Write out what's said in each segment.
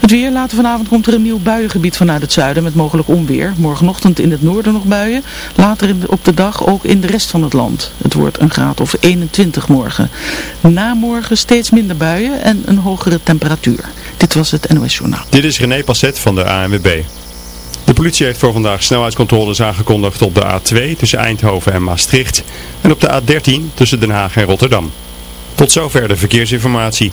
Het weer, later vanavond komt er een nieuw buiengebied vanuit het zuiden met mogelijk onweer. Morgenochtend in het noorden nog buien, later op de dag ook in de rest van het land. Het wordt een graad of 21 morgen. Na morgen steeds minder buien en een hogere temperatuur. Dit was het NOS Journaal. Dit is René Passet van de ANWB. De politie heeft voor vandaag snelheidscontroles aangekondigd op de A2 tussen Eindhoven en Maastricht en op de A13 tussen Den Haag en Rotterdam. Tot zover de verkeersinformatie.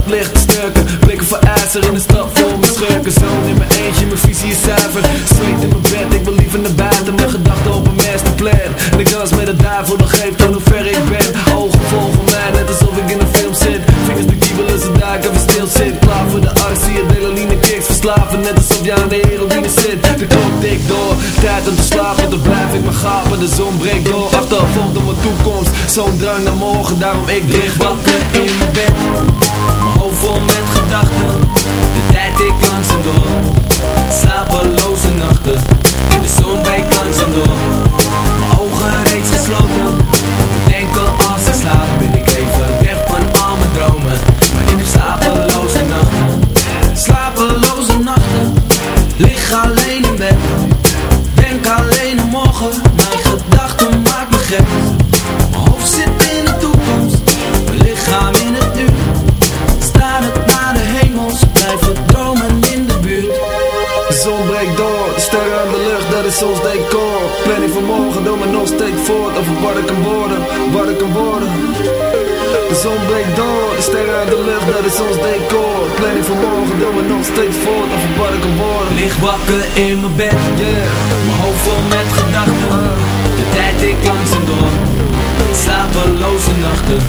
Stad licht te Blikken voor ijzer in de stad vol met schurken. Zoon in mijn eentje, mijn visie is zuiver. Zweet in mijn bed, ik wil liever naar buiten. Mijn gedachten op een masterplan. En ik dans met de duivel, dan geeft aan hoe ver ik ben. Ogen volgen mij, net alsof ik in een film zit. Vingers de kiebelen, ze duiken, we stil zit. Klaar voor de actie, adrenaline kicks. Verslaven, net alsof je aan de heroïne zit. De klok tikt door, tijd om te slapen. Dan blijf ik maar gapen, de zon breekt door. Achtervolgd op mijn toekomst, zo'n drang naar morgen Daarom ik lig wakker in mijn bed steeds voort Over wat ik Lig wakker in mijn bed Mijn hoofd vol met gedachten. De tijd ik langzaam door. Slapeloze nachten.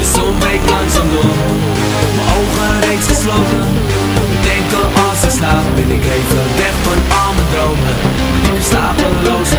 De zon breekt langzaam door. Mijn ogen reeds gesloten. Denken als ik slaap Ben ik even weg van al mijn dromen. Slapeloze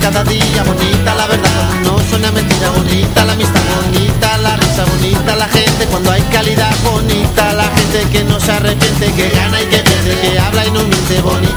cada día, bonita la verdad, no suena mentira, bonita la amistad, bonita la risa, bonita la gente, cuando hay calidad, bonita la gente que no se arrepiente, que gana y que pierde, que habla y no miente, bonita.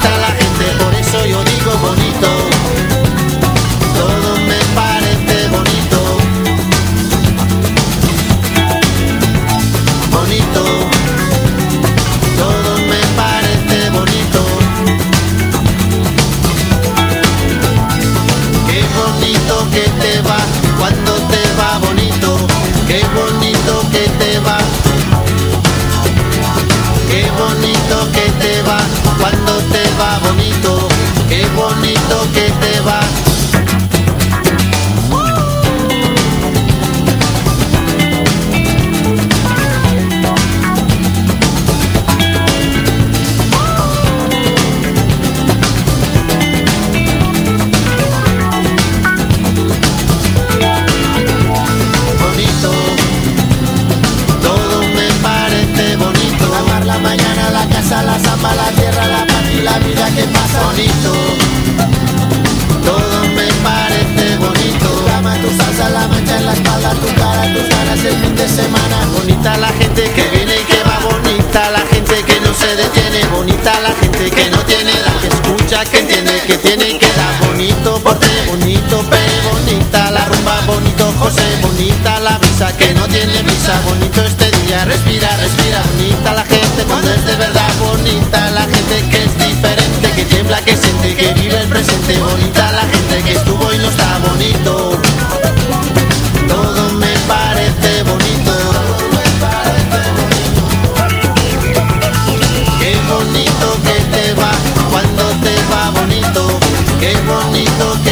cuando te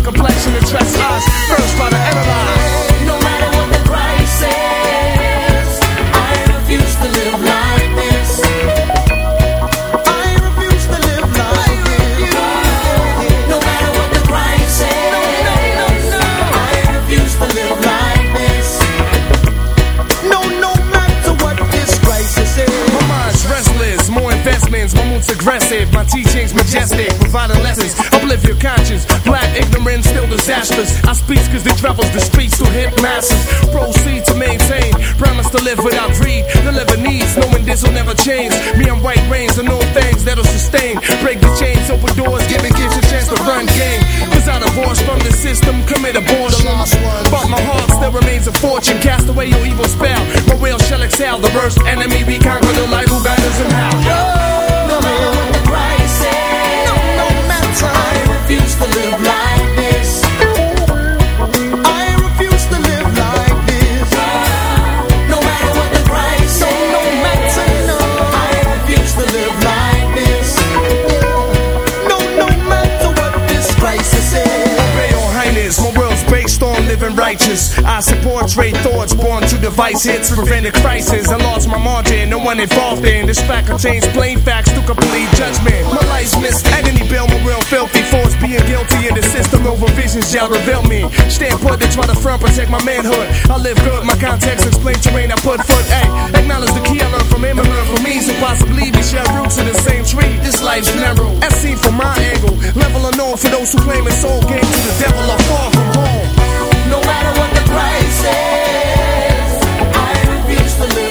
this will never change. Me and white rains, I know things that'll sustain. Break the chains, open doors, giving kids a chance to run game. Cause I divorced from the system, commit abortion. But my heart still remains a fortune. Cast away your evil spell. My will shall excel. The worst enemy we conquer to hits, prevent a crisis. I lost my margin, no one involved in. This fact contains plain facts to complete judgment. My life's missed agony, bill, my real filthy force. Being guilty in the system over visions, y'all reveal me. Stand put, they try to front, protect my manhood. I live good, my context explain terrain I put foot. Hey, acknowledge the key I learned from him and learn from me. So possibly we share roots in the same tree. This life's narrow, as seen from my angle. Level unknown for those who claim it's all game to the devil or far from home. No matter what the price is, hustling.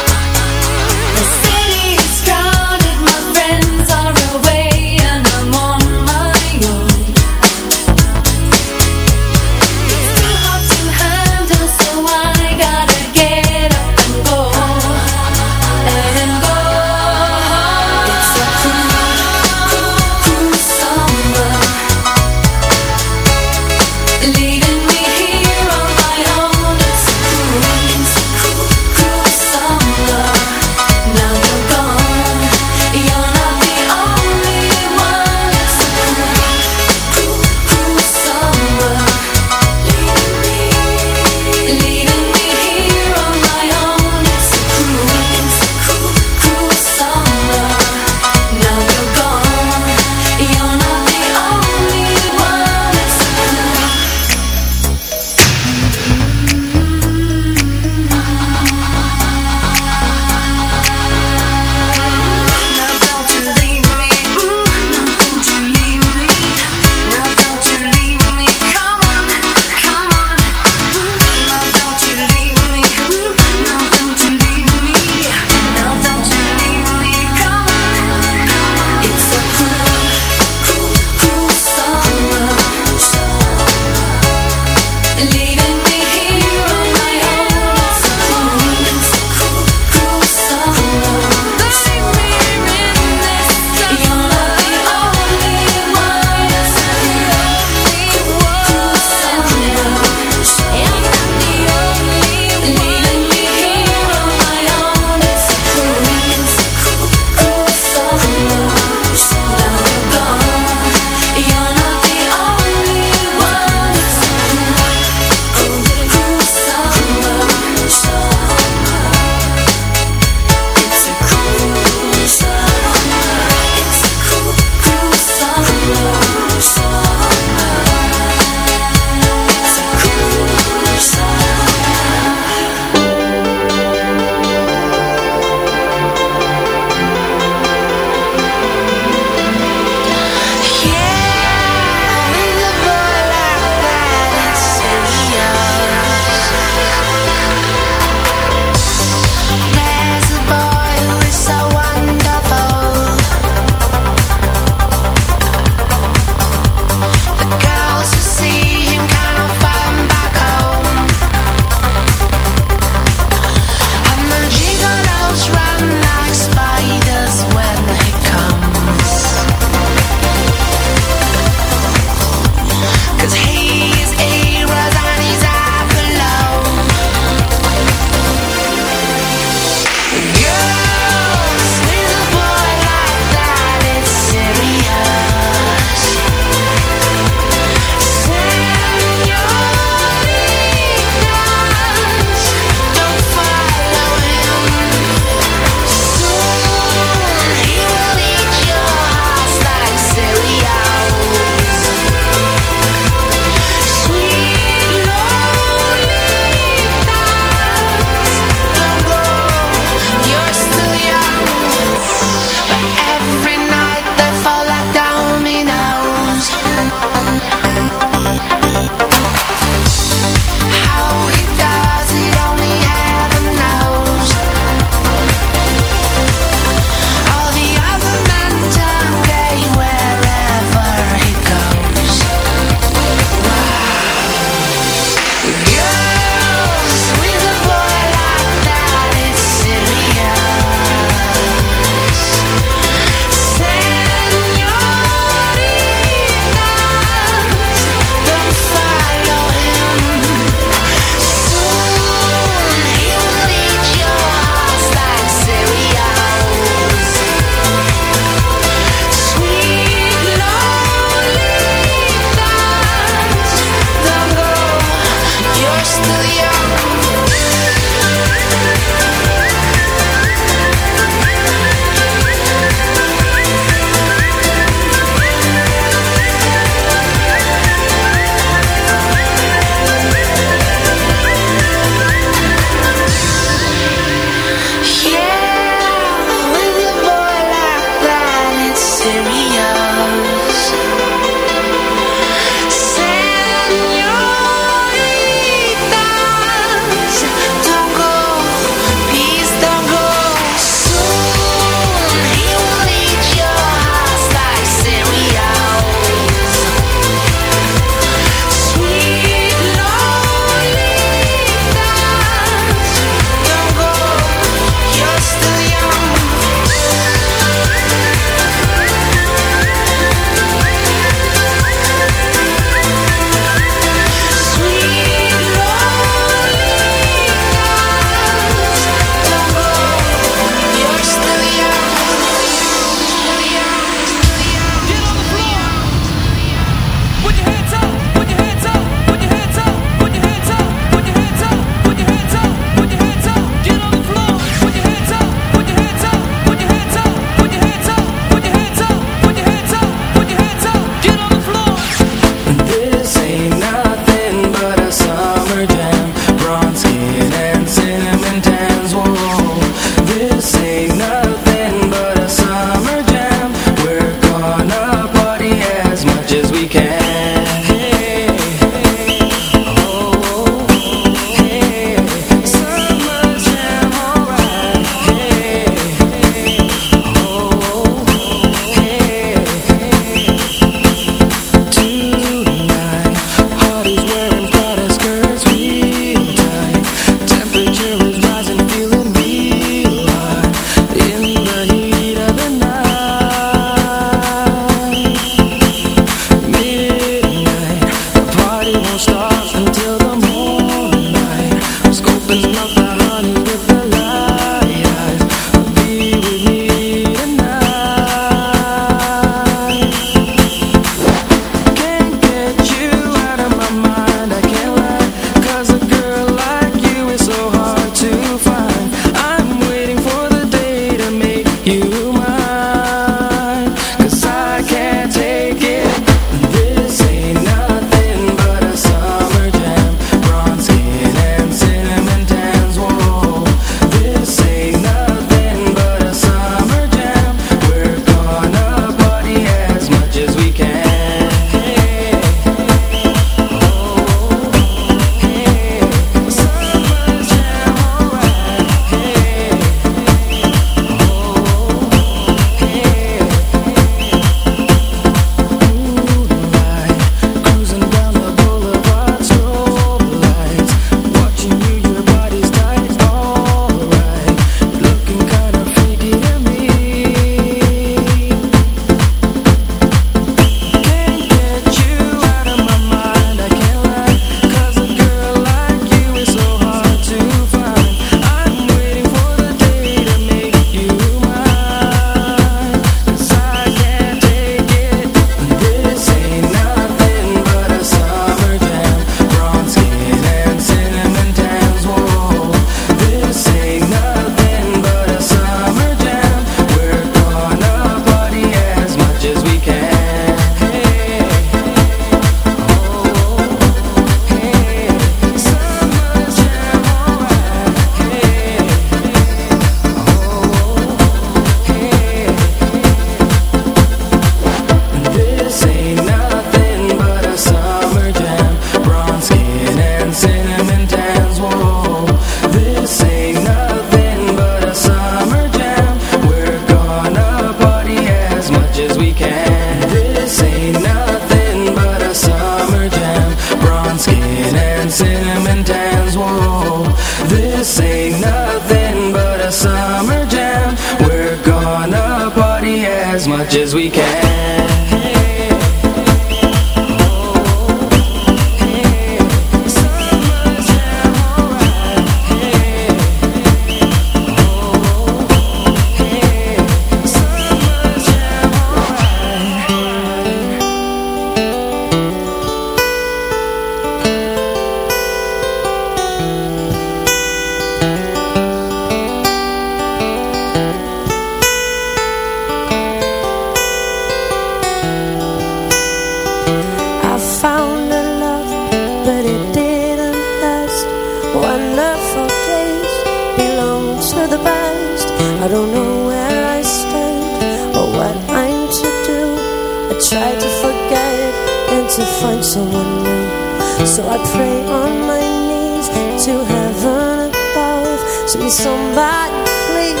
To forget and to find someone new. So I pray on my knees to heaven above. See somebody, please,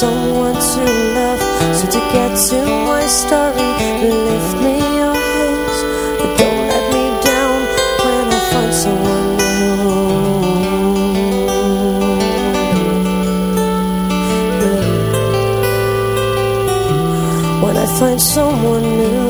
someone to love. So to get to my story, lift me your hands. But don't let me down when I find someone new. When I find someone new.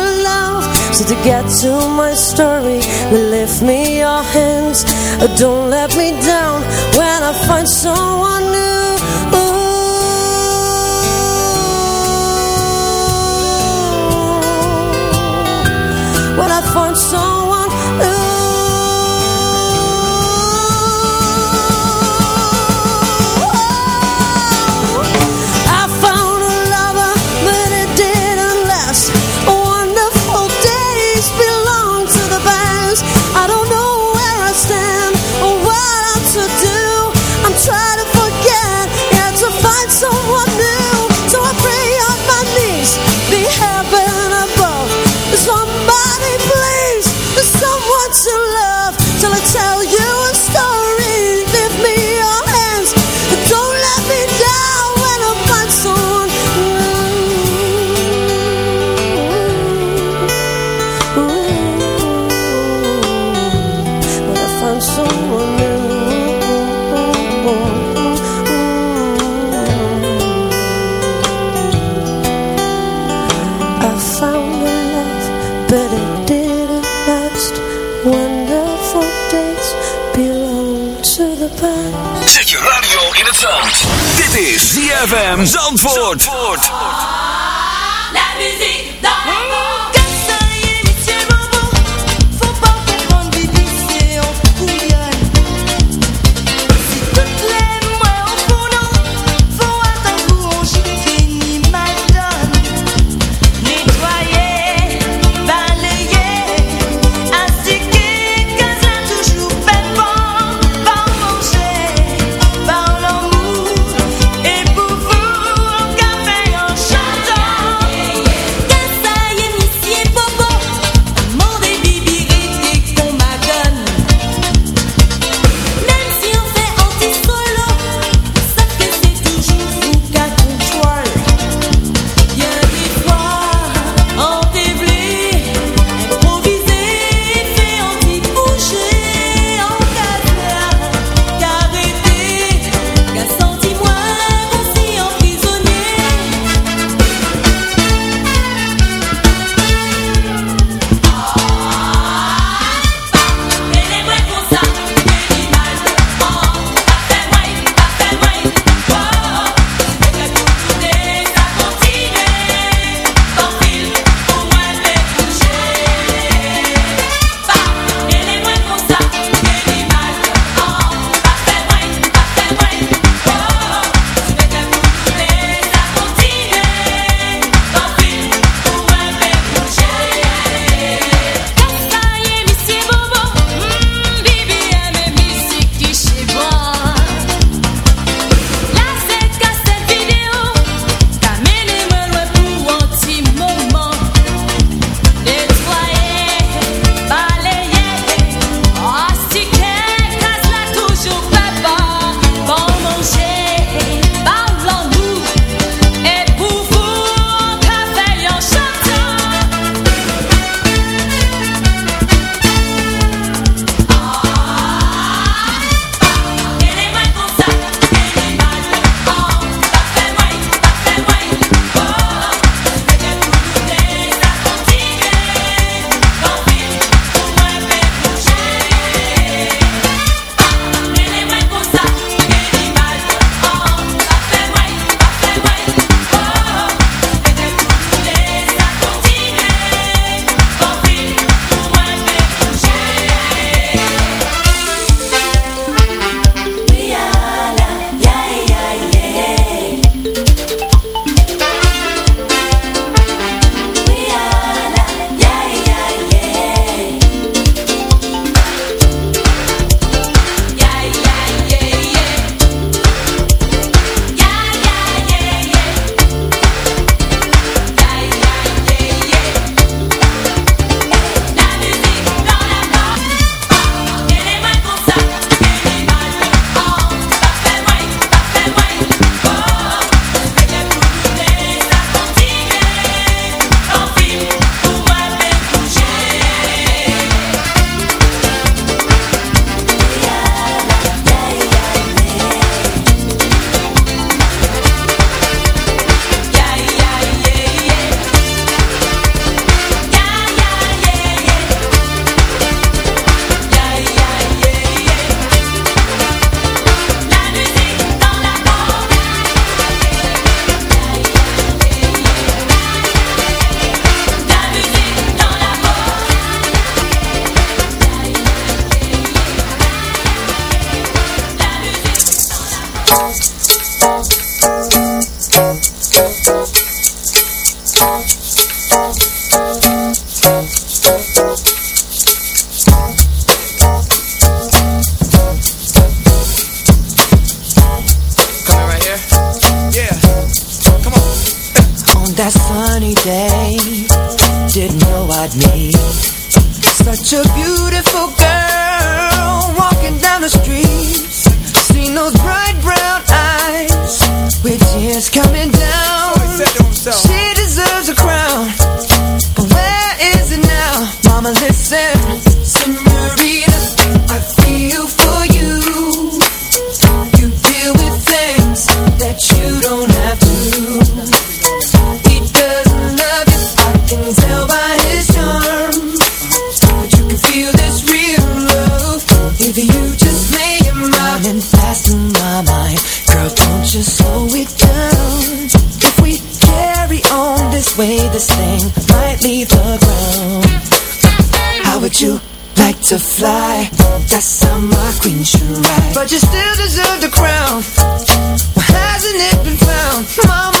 To get to my story, lift me your hands. Uh, don't let me down when I find someone new. Ooh. When I find someone ZFM Zandvoort. might leave the ground. How would you like to fly? That's how my queen should ride. But you still deserve the crown. Hasn't it been found, Mama?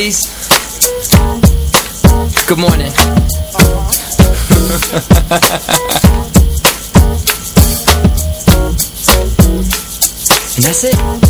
ladies. Good morning. and that's it.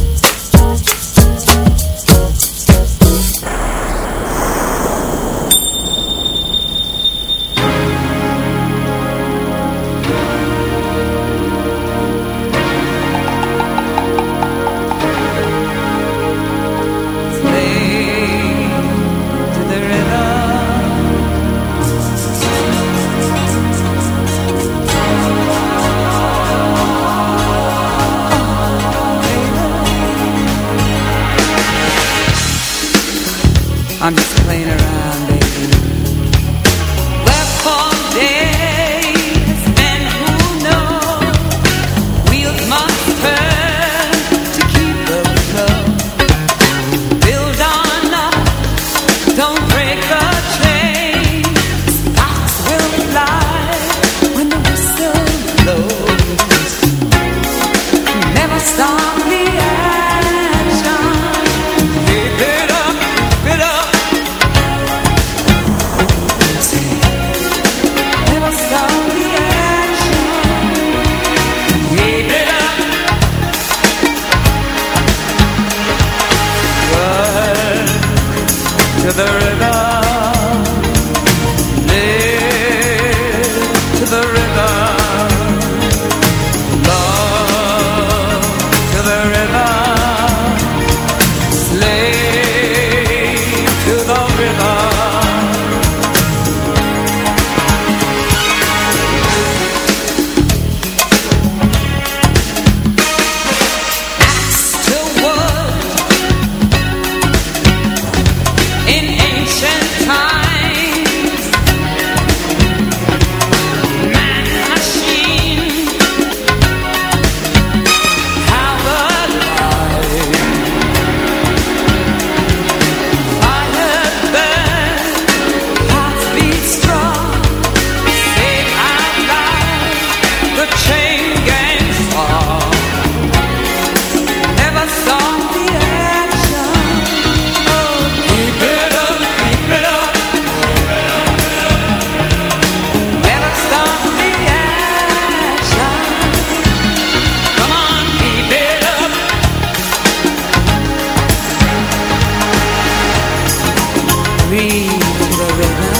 read the river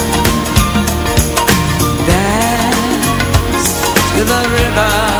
Dance to the river.